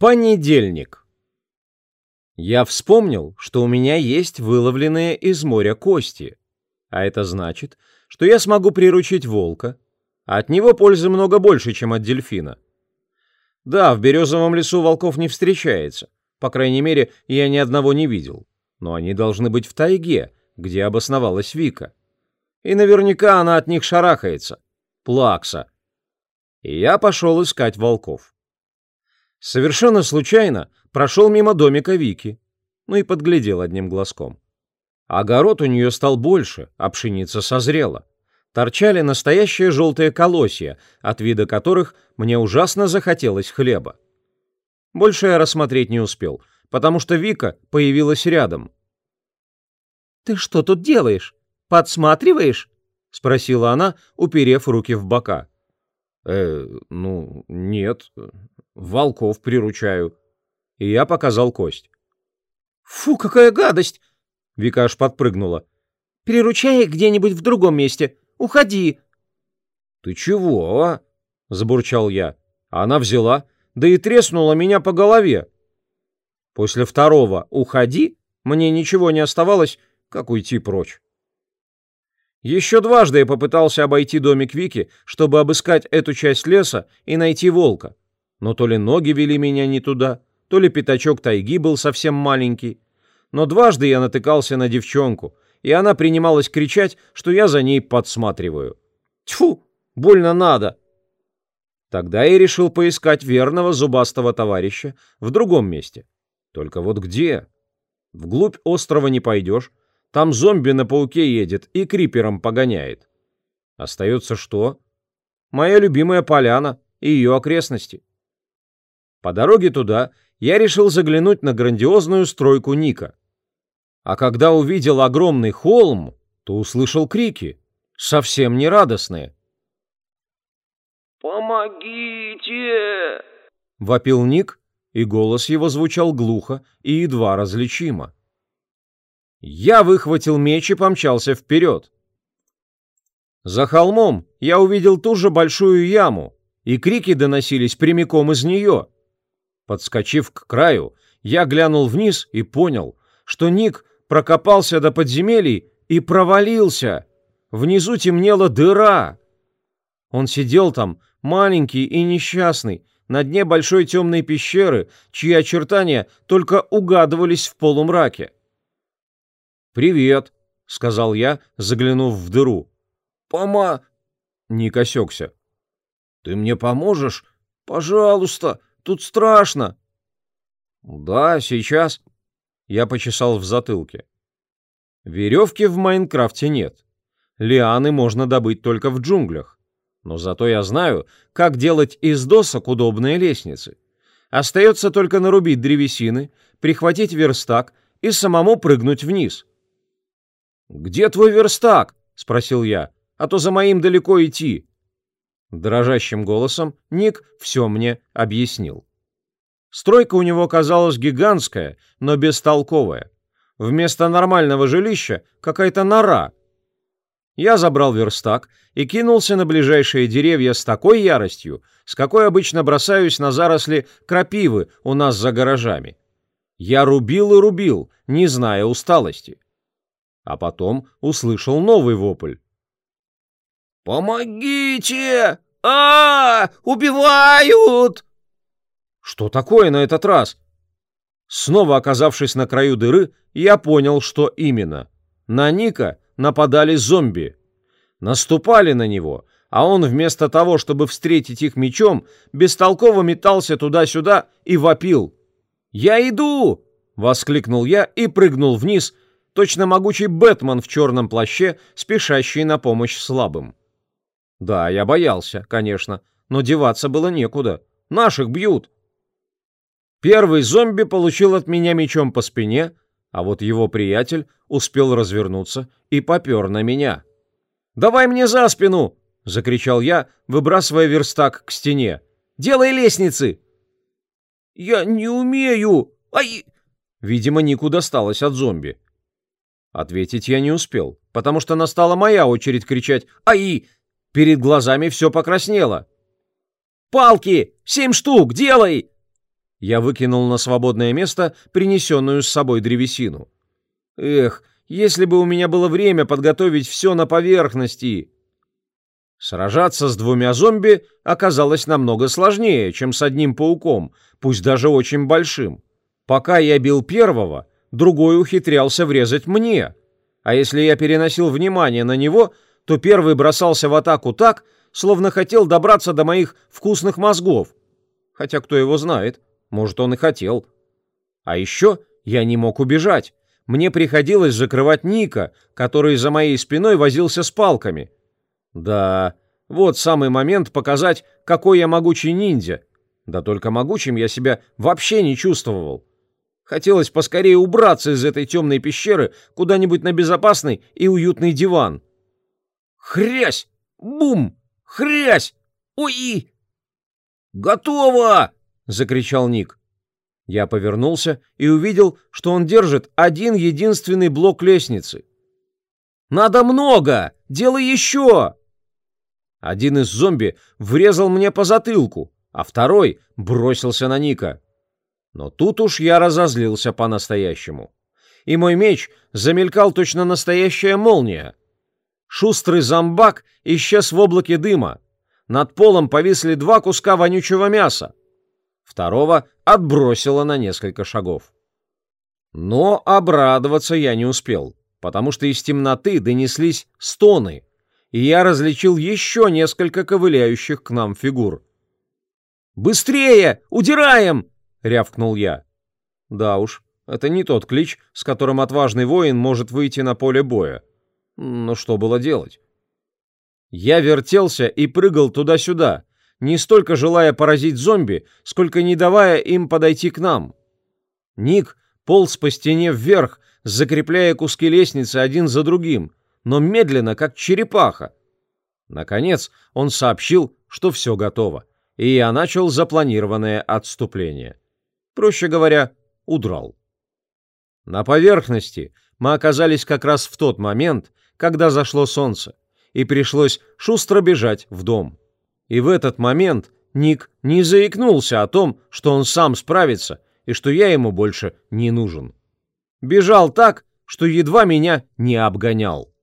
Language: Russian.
Понедельник. Я вспомнил, что у меня есть выловленные из моря кости, а это значит, что я смогу приручить волка, от него пользы много больше, чем от дельфина. Да, в березовом лесу волков не встречается, по крайней мере, я ни одного не видел, но они должны быть в тайге, где обосновалась Вика. И наверняка она от них шарахается. Плакса. И я пошел искать волков. Совершенно случайно прошел мимо домика Вики, ну и подглядел одним глазком. Огород у нее стал больше, а пшеница созрела. Торчали настоящие желтые колосья, от вида которых мне ужасно захотелось хлеба. Больше я рассмотреть не успел, потому что Вика появилась рядом. «Ты что тут делаешь? Подсматриваешь?» — спросила она, уперев руки в бока. «Э, ну, нет, волков приручаю». И я показал кость. «Фу, какая гадость!» Вика аж подпрыгнула. «Приручай где-нибудь в другом месте. Уходи!» «Ты чего, а?» — забурчал я. Она взяла, да и треснула меня по голове. После второго «уходи» мне ничего не оставалось, как уйти прочь. Еще дважды я попытался обойти домик Вики, чтобы обыскать эту часть леса и найти волка. Но то ли ноги вели меня не туда, то ли пятачок тайги был совсем маленький. Но дважды я натыкался на девчонку, и она принималась кричать, что я за ней подсматриваю. Тьфу, больно надо. Тогда я решил поискать верного зубастого товарища в другом месте. Только вот где? Вглубь острова не пойдешь, там зомби на пауке едет и крипером погоняет. Остается что? Моя любимая поляна и ее окрестности. По дороге туда я решил заглянуть на грандиозную стройку Ника. А когда увидел огромный холм, то услышал крики, совсем не радостные. «Помогите!» — вопил Ник, и голос его звучал глухо и едва различимо. Я выхватил меч и помчался вперед. За холмом я увидел ту же большую яму, и крики доносились прямиком из нее. Подскочив к краю, я глянул вниз и понял, что Ник прокопался до подземелий и провалился. Внизу темнела дыра. Он сидел там, маленький и несчастный, на дне большой темной пещеры, чьи очертания только угадывались в полумраке. «Привет», — сказал я, заглянув в дыру. «Пома...» — Ник осекся. «Ты мне поможешь? Пожалуйста, тут страшно». «Да, сейчас». Я почесал в затылке. Веревки в Майнкрафте нет. Лианы можно добыть только в джунглях. Но зато я знаю, как делать из досок удобные лестницы. Остается только нарубить древесины, прихватить верстак и самому прыгнуть вниз. «Где твой верстак?» — спросил я. «А то за моим далеко идти». Дрожащим голосом Ник все мне объяснил. Стройка у него казалась гигантская, но бестолковая. Вместо нормального жилища какая-то нора. Я забрал верстак и кинулся на ближайшие деревья с такой яростью, с какой обычно бросаюсь на заросли крапивы у нас за гаражами. Я рубил и рубил, не зная усталости а потом услышал новый вопль. «Помогите! а, -а, -а Убивают!» Что такое на этот раз? Снова оказавшись на краю дыры, я понял, что именно. На Ника нападали зомби. Наступали на него, а он вместо того, чтобы встретить их мечом, бестолково метался туда-сюда и вопил. «Я иду!» — воскликнул я и прыгнул вниз, точно могучий Бэтмен в черном плаще, спешащий на помощь слабым. Да, я боялся, конечно, но деваться было некуда. Наших бьют. Первый зомби получил от меня мечом по спине, а вот его приятель успел развернуться и попер на меня. «Давай мне за спину!» — закричал я, выбрасывая верстак к стене. «Делай лестницы!» «Я не умею! Ай!» Видимо, Нику досталось от зомби. Ответить я не успел, потому что настала моя очередь кричать «Ай!». Перед глазами все покраснело. «Палки! Семь штук! Делай!» Я выкинул на свободное место принесенную с собой древесину. Эх, если бы у меня было время подготовить все на поверхности. Сражаться с двумя зомби оказалось намного сложнее, чем с одним пауком, пусть даже очень большим. Пока я бил первого, другой ухитрялся врезать мне. А если я переносил внимание на него, то первый бросался в атаку так, словно хотел добраться до моих вкусных мозгов. Хотя кто его знает, может, он и хотел. А еще я не мог убежать. Мне приходилось закрывать Ника, который за моей спиной возился с палками. Да, вот самый момент показать, какой я могучий ниндзя. Да только могучим я себя вообще не чувствовал. Хотелось поскорее убраться из этой темной пещеры куда-нибудь на безопасный и уютный диван. Хрясь! Бум! Хрясь! Ой! Готово! закричал Ник. Я повернулся и увидел, что он держит один единственный блок лестницы. Надо много! Делай еще! Один из зомби врезал мне по затылку, а второй бросился на Ника. Но тут уж я разозлился по-настоящему. И мой меч замелькал точно настоящая молния. Шустрый зомбак исчез в облаке дыма. Над полом повисли два куска вонючего мяса. Второго отбросило на несколько шагов. Но обрадоваться я не успел, потому что из темноты донеслись стоны, и я различил еще несколько ковыляющих к нам фигур. «Быстрее! Удираем!» Рявкнул я. Да уж, это не тот клич, с которым отважный воин может выйти на поле боя. Но что было делать? Я вертелся и прыгал туда-сюда, не столько желая поразить зомби, сколько не давая им подойти к нам. Ник полз по стене вверх, закрепляя куски лестницы один за другим, но медленно, как черепаха. Наконец он сообщил, что все готово, и я начал запланированное отступление проще говоря, удрал. На поверхности мы оказались как раз в тот момент, когда зашло солнце, и пришлось шустро бежать в дом. И в этот момент Ник не заикнулся о том, что он сам справится и что я ему больше не нужен. Бежал так, что едва меня не обгонял.